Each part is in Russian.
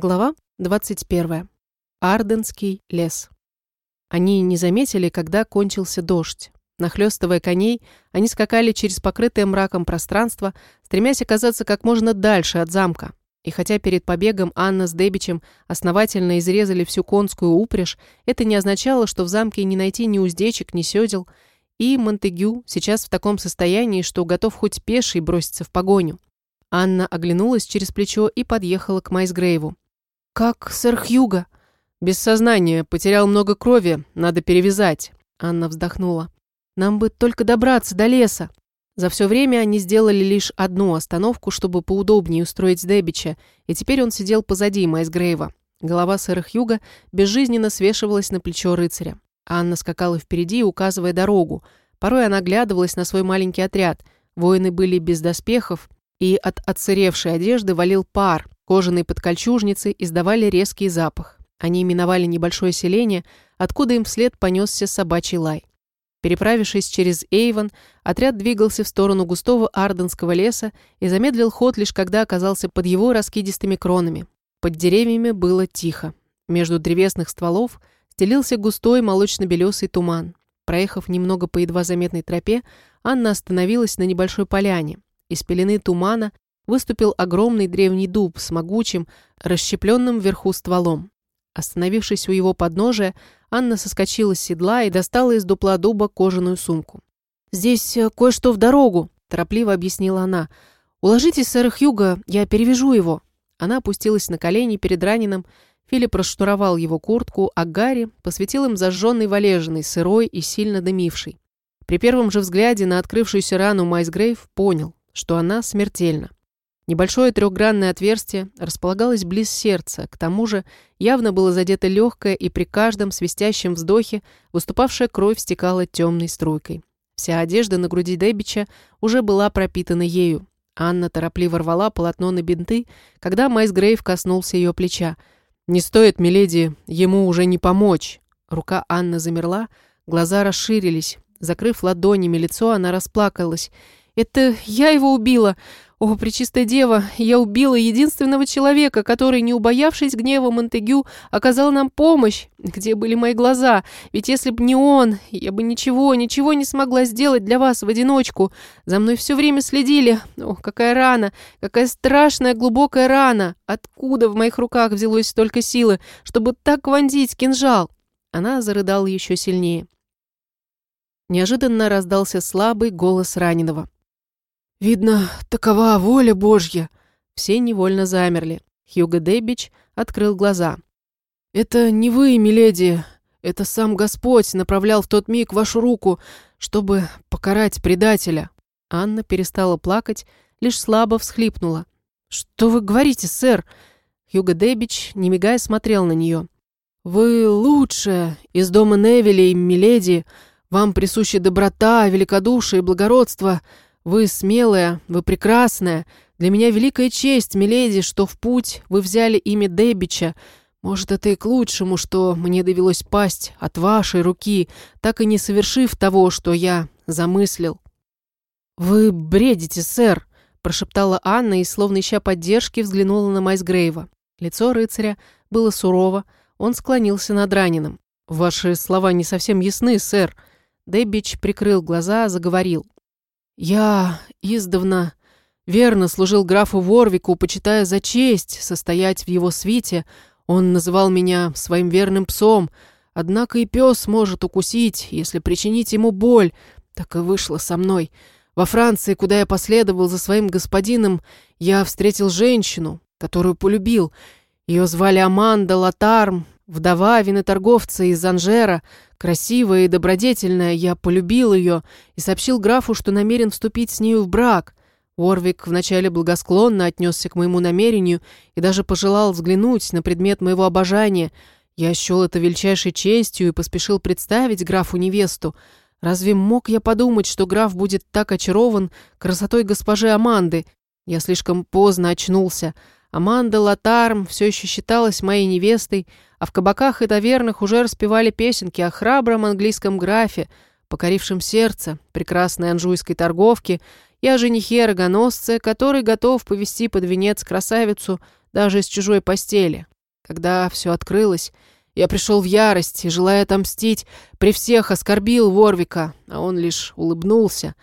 Глава 21. Арденский лес. Они не заметили, когда кончился дождь. Нахлёстывая коней, они скакали через покрытое мраком пространство, стремясь оказаться как можно дальше от замка. И хотя перед побегом Анна с Дебичем основательно изрезали всю конскую упряжь, это не означало, что в замке не найти ни уздечек, ни сёдел, и Монтегю сейчас в таком состоянии, что готов хоть пеший броситься в погоню. Анна оглянулась через плечо и подъехала к Майсгрейву. «Как сэр Хьюго?» «Без сознания, потерял много крови, надо перевязать», — Анна вздохнула. «Нам бы только добраться до леса». За все время они сделали лишь одну остановку, чтобы поудобнее устроить Дебича, и теперь он сидел позади Майсгрейва. Голова сэра Хьюга безжизненно свешивалась на плечо рыцаря. Анна скакала впереди, указывая дорогу. Порой она оглядывалась на свой маленький отряд. Воины были без доспехов, и от отсыревшей одежды валил пар, Кожаные подкольчужницы издавали резкий запах. Они миновали небольшое селение, откуда им вслед понесся собачий лай. Переправившись через Эйвон, отряд двигался в сторону густого арденского леса и замедлил ход лишь когда оказался под его раскидистыми кронами. Под деревьями было тихо. Между древесных стволов стелился густой молочно-белесый туман. Проехав немного по едва заметной тропе, Анна остановилась на небольшой поляне. Из пелены тумана выступил огромный древний дуб с могучим, расщепленным вверху стволом. Остановившись у его подножия, Анна соскочила с седла и достала из дупла дуба кожаную сумку. «Здесь э, кое-что в дорогу», – торопливо объяснила она. «Уложитесь, сэр Хьюго, я перевяжу его». Она опустилась на колени перед раненым. Филипп расшнуровал его куртку, а Гарри посветил им зажженный валежиной, сырой и сильно дымивший. При первом же взгляде на открывшуюся рану Майсгрейв понял, что она смертельна. Небольшое трехгранное отверстие располагалось близ сердца, к тому же явно было задето легкое, и при каждом свистящем вздохе выступавшая кровь стекала темной струйкой. Вся одежда на груди Дебича уже была пропитана ею. Анна торопливо рвала полотно на бинты, когда Майс Грейв коснулся ее плеча. «Не стоит, миледи, ему уже не помочь!» Рука Анны замерла, глаза расширились. Закрыв ладонями лицо, она расплакалась. «Это я его убила! «О, Пречистая Дева, я убила единственного человека, который, не убоявшись гнева Монтегю, оказал нам помощь. Где были мои глаза? Ведь если б не он, я бы ничего, ничего не смогла сделать для вас в одиночку. За мной все время следили. О, какая рана, какая страшная глубокая рана. Откуда в моих руках взялось столько силы, чтобы так вонзить кинжал?» Она зарыдала еще сильнее. Неожиданно раздался слабый голос раненого. «Видно, такова воля Божья!» Все невольно замерли. Хьюго Дебич открыл глаза. «Это не вы, миледи. Это сам Господь направлял в тот миг вашу руку, чтобы покарать предателя». Анна перестала плакать, лишь слабо всхлипнула. «Что вы говорите, сэр?» Хьюго Дебич, не мигая, смотрел на нее. «Вы лучшая из дома Невилей, миледи. Вам присущи доброта, великодушие и благородство. Вы смелая, вы прекрасная. Для меня великая честь, миледи, что в путь вы взяли имя Дебича. Может, это и к лучшему, что мне довелось пасть от вашей руки, так и не совершив того, что я замыслил». «Вы бредите, сэр», – прошептала Анна и, словно ища поддержки, взглянула на Майсгрейва. Лицо рыцаря было сурово, он склонился над раненым. «Ваши слова не совсем ясны, сэр». Дебич прикрыл глаза, заговорил. Я издавна верно служил графу Ворвику, почитая за честь состоять в его свите. Он называл меня своим верным псом. Однако и пес может укусить, если причинить ему боль. Так и вышло со мной. Во Франции, куда я последовал за своим господином, я встретил женщину, которую полюбил. Ее звали Аманда Латарм, вдова виноторговца из Анжера, красивая и добродетельная, я полюбил ее и сообщил графу, что намерен вступить с нею в брак. Уорвик вначале благосклонно отнесся к моему намерению и даже пожелал взглянуть на предмет моего обожания. Я счел это величайшей честью и поспешил представить графу невесту. Разве мог я подумать, что граф будет так очарован красотой госпожи Аманды? Я слишком поздно очнулся. Аманда Латарм все еще считалась моей невестой, а в кабаках и тавернах уже распевали песенки о храбром английском графе, покорившем сердце прекрасной анжуйской торговки, и о женихе рогоносце, который готов повести под венец красавицу даже из чужой постели. Когда все открылось, я пришел в ярость и, желая отомстить, при всех оскорбил Ворвика, а он лишь улыбнулся.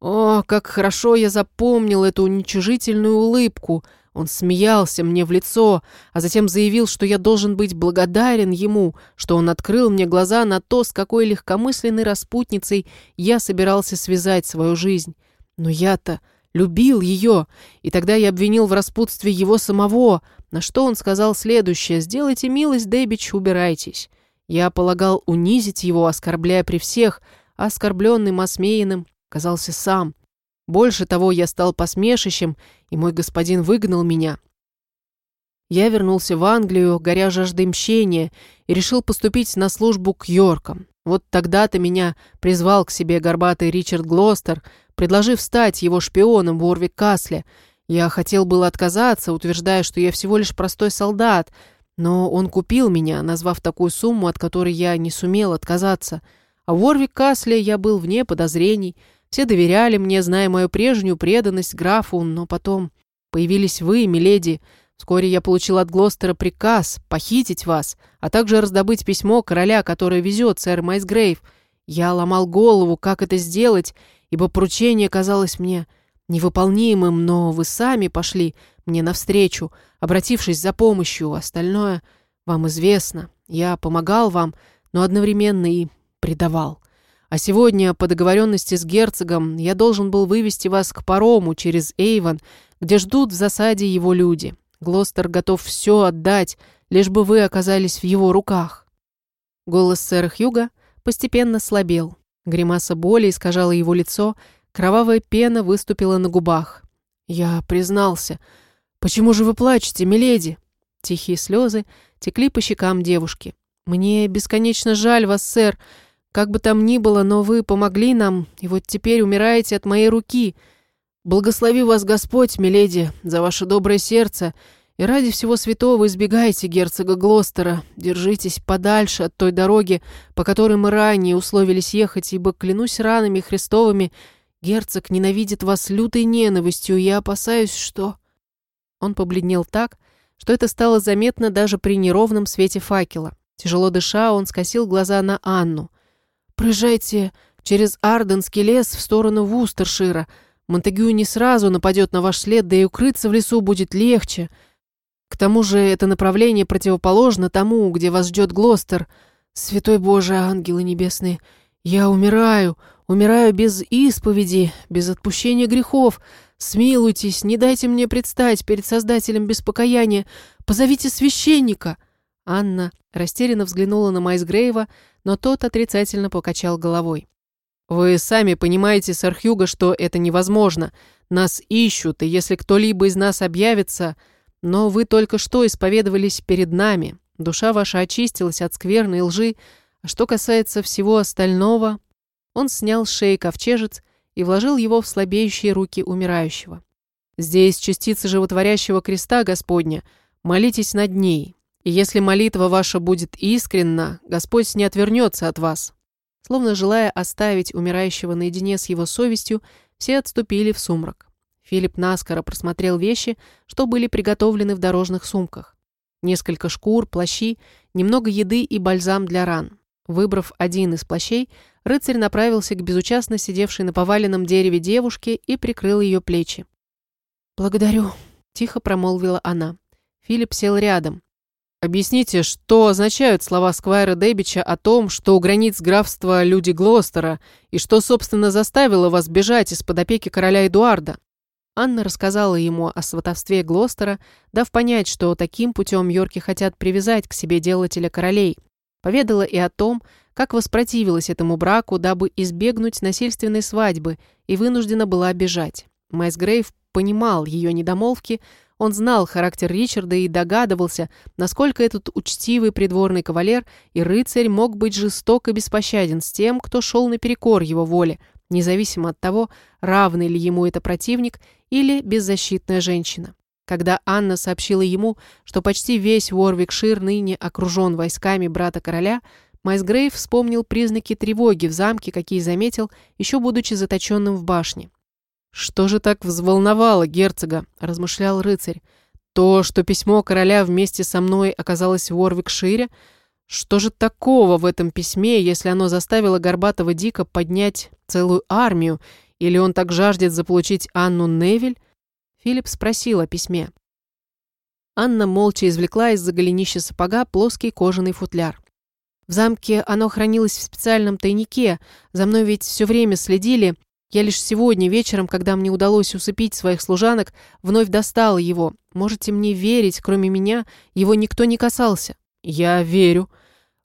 О, как хорошо я запомнил эту уничижительную улыбку. Он смеялся мне в лицо, а затем заявил, что я должен быть благодарен ему, что он открыл мне глаза на то, с какой легкомысленной распутницей я собирался связать свою жизнь. Но я-то любил ее, и тогда я обвинил в распутстве его самого, на что он сказал следующее «Сделайте милость, Дэбич, убирайтесь». Я полагал унизить его, оскорбляя при всех, а оскорбленным, осмеянным казался сам. Больше того, я стал посмешищем, и мой господин выгнал меня. Я вернулся в Англию, горя жаждой мщения, и решил поступить на службу к Йоркам. Вот тогда-то меня призвал к себе горбатый Ричард Глостер, предложив стать его шпионом в Орвик-Касле. Я хотел было отказаться, утверждая, что я всего лишь простой солдат, но он купил меня, назвав такую сумму, от которой я не сумел отказаться. А в Орвик-Касле я был вне подозрений. Все доверяли мне, зная мою прежнюю преданность графу, но потом появились вы, миледи. Вскоре я получил от Глостера приказ похитить вас, а также раздобыть письмо короля, которое везет сэр Майсгрейв. Я ломал голову, как это сделать, ибо поручение казалось мне невыполнимым, но вы сами пошли мне навстречу, обратившись за помощью. Остальное вам известно. Я помогал вам, но одновременно и предавал. А сегодня, по договоренности с герцогом, я должен был вывести вас к парому через Эйвон, где ждут в засаде его люди. Глостер готов все отдать, лишь бы вы оказались в его руках». Голос сэра Хьюга постепенно слабел. Гримаса боли искажала его лицо, кровавая пена выступила на губах. «Я признался. Почему же вы плачете, миледи?» Тихие слезы текли по щекам девушки. «Мне бесконечно жаль вас, сэр. Как бы там ни было, но вы помогли нам, и вот теперь умираете от моей руки. Благослови вас Господь, миледи, за ваше доброе сердце, и ради всего святого избегайте герцога Глостера, держитесь подальше от той дороги, по которой мы ранее условились ехать, ибо, клянусь ранами Христовыми, герцог ненавидит вас лютой ненавистью, и я опасаюсь, что...» Он побледнел так, что это стало заметно даже при неровном свете факела. Тяжело дыша, он скосил глаза на Анну. «Проезжайте через Арденский лес в сторону Вустершира. Монтегю не сразу нападет на ваш след, да и укрыться в лесу будет легче. К тому же это направление противоположно тому, где вас ждет Глостер. Святой Боже, ангелы небесные, я умираю, умираю без исповеди, без отпущения грехов. Смилуйтесь, не дайте мне предстать перед Создателем без покаяния. Позовите священника». Анна растерянно взглянула на Майсгрейва, но тот отрицательно покачал головой. «Вы сами понимаете, сэр Хьюго, что это невозможно. Нас ищут, и если кто-либо из нас объявится...» Но вы только что исповедовались перед нами. Душа ваша очистилась от скверной лжи. А что касается всего остального...» Он снял с шеи ковчежец и вложил его в слабеющие руки умирающего. «Здесь частица животворящего креста Господня. Молитесь над ней. И если молитва ваша будет искренна, Господь не отвернется от вас». Словно желая оставить умирающего наедине с его совестью, все отступили в сумрак. Филипп наскоро просмотрел вещи, что были приготовлены в дорожных сумках. Несколько шкур, плащи, немного еды и бальзам для ран. Выбрав один из плащей, рыцарь направился к безучастно сидевшей на поваленном дереве девушке и прикрыл ее плечи. «Благодарю», — тихо промолвила она. Филипп сел рядом. «Объясните, что означают слова Сквайра Дэбича о том, что у границ графства люди Глостера, и что, собственно, заставило вас бежать из-под опеки короля Эдуарда?» Анна рассказала ему о сватовстве Глостера, дав понять, что таким путем Йорки хотят привязать к себе делателя королей. Поведала и о том, как воспротивилась этому браку, дабы избегнуть насильственной свадьбы, и вынуждена была бежать. Майс Грейв понимал ее недомолвки, он знал характер Ричарда и догадывался, насколько этот учтивый придворный кавалер и рыцарь мог быть жесток и беспощаден с тем, кто шел наперекор его воле, независимо от того, равный ли ему это противник или беззащитная женщина. Когда Анна сообщила ему, что почти весь Уорвикшир ныне окружен войсками брата короля, Майсгрейв вспомнил признаки тревоги в замке, какие заметил, еще будучи заточенным в башне. «Что же так взволновало герцога?» – размышлял рыцарь. То, что письмо короля вместе со мной оказалось в Уорвикшире, что же такого в этом письме, если оно заставило Горбатого Дика поднять целую армию, или он так жаждет заполучить Анну Невиль? Филипп спросил о письме. Анна молча извлекла из-за голенища сапога плоский кожаный футляр. В замке оно хранилось в специальном тайнике, за мной ведь все время следили. Я лишь сегодня вечером, когда мне удалось усыпить своих служанок, вновь достала его. Можете мне верить, кроме меня, его никто не касался. Я верю.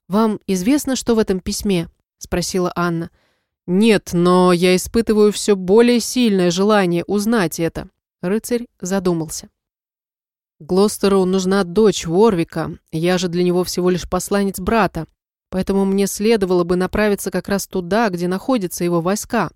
Вам известно, что в этом письме? Спросила Анна. Нет, но я испытываю все более сильное желание узнать это. Рыцарь задумался. Глостеру нужна дочь Ворвика, я же для него всего лишь посланец брата. Поэтому мне следовало бы направиться как раз туда, где находятся его войска.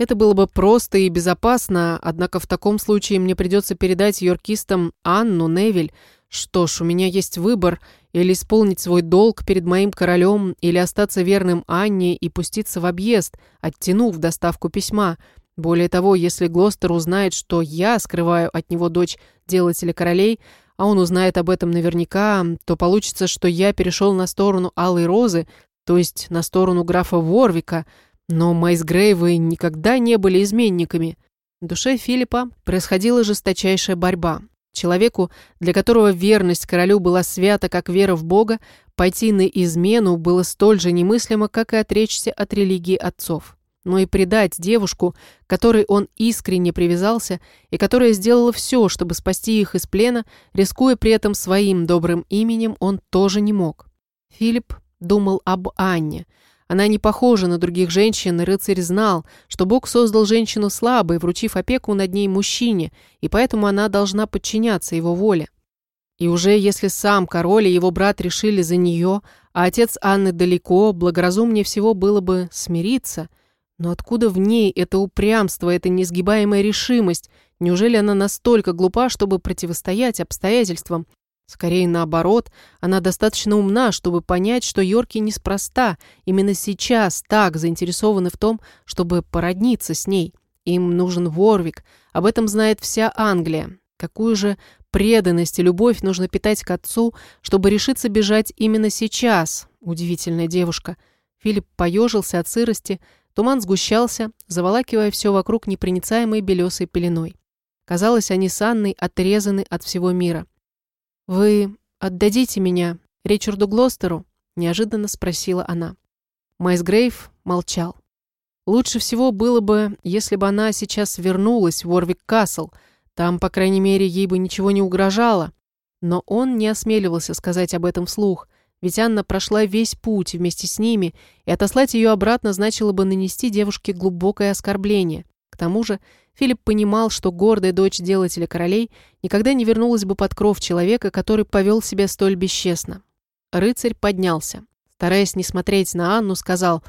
Это было бы просто и безопасно, однако в таком случае мне придется передать йоркистам Анну Невиль. Что ж, у меня есть выбор – или исполнить свой долг перед моим королем, или остаться верным Анне и пуститься в объезд, оттянув доставку письма. Более того, если Глостер узнает, что я скрываю от него дочь делателя королей, а он узнает об этом наверняка, то получится, что я перешел на сторону Алой Розы, то есть на сторону графа Ворвика, но Майсгрейвы никогда не были изменниками. В душе Филиппа происходила жесточайшая борьба. Человеку, для которого верность королю была свята, как вера в Бога, пойти на измену было столь же немыслимо, как и отречься от религии отцов но и предать девушку, которой он искренне привязался и которая сделала все, чтобы спасти их из плена, рискуя при этом своим добрым именем, он тоже не мог. Филипп думал об Анне. Она не похожа на других женщин, и рыцарь знал, что Бог создал женщину слабой, вручив опеку над ней мужчине, и поэтому она должна подчиняться его воле. И уже если сам король и его брат решили за нее, а отец Анны далеко, благоразумнее всего было бы смириться – но откуда в ней это упрямство, эта несгибаемая решимость? Неужели она настолько глупа, чтобы противостоять обстоятельствам? Скорее наоборот, она достаточно умна, чтобы понять, что Йорки неспроста, именно сейчас так заинтересованы в том, чтобы породниться с ней. Им нужен Ворвик, об этом знает вся Англия. Какую же преданность и любовь нужно питать к отцу, чтобы решиться бежать именно сейчас? Удивительная девушка. Филипп поежился от сырости, Туман сгущался, заволакивая все вокруг непроницаемой белесой пеленой. Казалось, они с Анной отрезаны от всего мира. «Вы отдадите меня Ричарду Глостеру?» – неожиданно спросила она. Майс Грейв молчал. Лучше всего было бы, если бы она сейчас вернулась в Уорвик Касл. Там, по крайней мере, ей бы ничего не угрожало. Но он не осмеливался сказать об этом вслух – ведь Анна прошла весь путь вместе с ними, и отослать ее обратно значило бы нанести девушке глубокое оскорбление. К тому же Филипп понимал, что гордая дочь делателя королей никогда не вернулась бы под кров человека, который повел себя столь бесчестно. Рыцарь поднялся. Стараясь не смотреть на Анну, сказал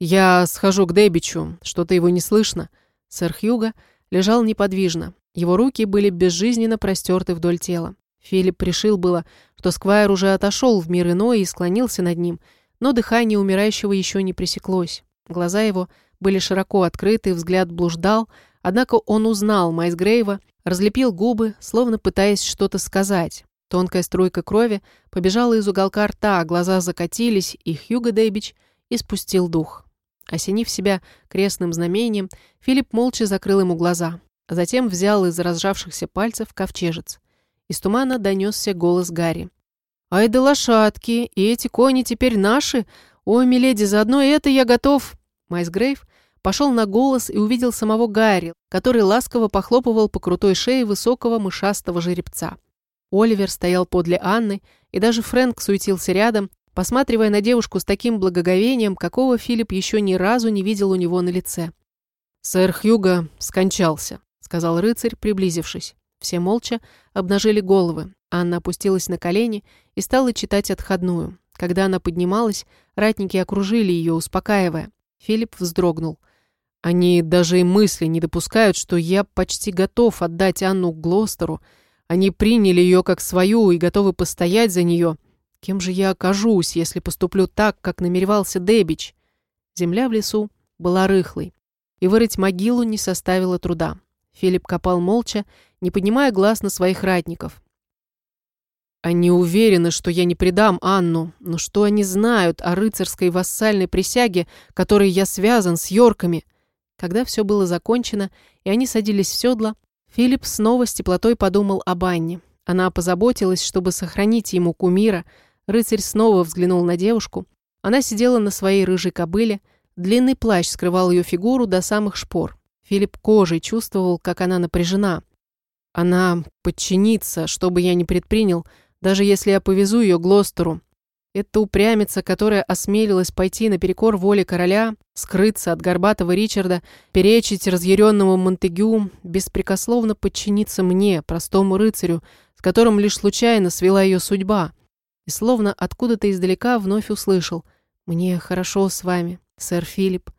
«Я схожу к Дебичу, что-то его не слышно». Сэр Хьюго лежал неподвижно. Его руки были безжизненно простерты вдоль тела. Филипп решил было, что Сквайр уже отошел в мир иной и склонился над ним, но дыхание умирающего еще не пресеклось. Глаза его были широко открыты, взгляд блуждал, однако он узнал Майсгрейва, разлепил губы, словно пытаясь что-то сказать. Тонкая струйка крови побежала из уголка рта, глаза закатились, и Хьюго Дэйбич испустил дух. Осенив себя крестным знамением, Филипп молча закрыл ему глаза. Затем взял из разжавшихся пальцев ковчежец. Из тумана донесся голос Гарри. «Ай да лошадки! И эти кони теперь наши? Ой, миледи, заодно это я готов!» Майс Грейв пошел на голос и увидел самого Гарри, который ласково похлопывал по крутой шее высокого мышастого жеребца. Оливер стоял подле Анны, и даже Фрэнк суетился рядом, посматривая на девушку с таким благоговением, какого Филипп еще ни разу не видел у него на лице. «Сэр Хьюго скончался», — сказал рыцарь, приблизившись. Все молча обнажили головы. Анна опустилась на колени и стала читать отходную. Когда она поднималась, ратники окружили ее, успокаивая. Филипп вздрогнул. «Они даже и мысли не допускают, что я почти готов отдать Анну Глостеру. Они приняли ее как свою и готовы постоять за нее. Кем же я окажусь, если поступлю так, как намеревался Дебич?» Земля в лесу была рыхлой, и вырыть могилу не составило труда. Филипп копал молча, не поднимая глаз на своих ратников. Они уверены, что я не предам Анну, но что они знают о рыцарской вассальной присяге, которой я связан с Йорками? Когда все было закончено, и они садились в седло, Филипп снова с теплотой подумал об Анне. Она позаботилась, чтобы сохранить ему кумира. Рыцарь снова взглянул на девушку. Она сидела на своей рыжей кобыле. Длинный плащ скрывал ее фигуру до самых шпор. Филипп кожей чувствовал, как она напряжена. Она подчинится, что бы я ни предпринял, даже если я повезу ее Глостеру. Это упрямица, которая осмелилась пойти наперекор воле короля, скрыться от горбатого Ричарда, перечить разъяренному Монтегю, беспрекословно подчиниться мне, простому рыцарю, с которым лишь случайно свела ее судьба. И словно откуда-то издалека вновь услышал «Мне хорошо с вами, сэр Филипп».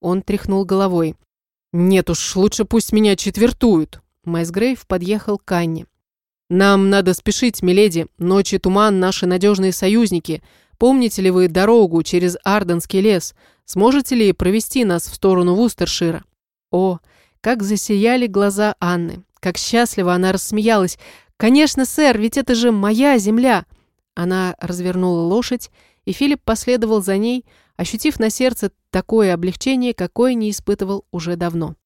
Он тряхнул головой. «Нет уж, лучше пусть меня четвертуют». Майсгрейв подъехал к Анне. «Нам надо спешить, миледи. Ночи туман – наши надежные союзники. Помните ли вы дорогу через Арденский лес? Сможете ли провести нас в сторону Вустершира?» О, как засияли глаза Анны. Как счастливо она рассмеялась. «Конечно, сэр, ведь это же моя земля!» Она развернула лошадь, и Филипп последовал за ней, ощутив на сердце такое облегчение, какое не испытывал уже давно.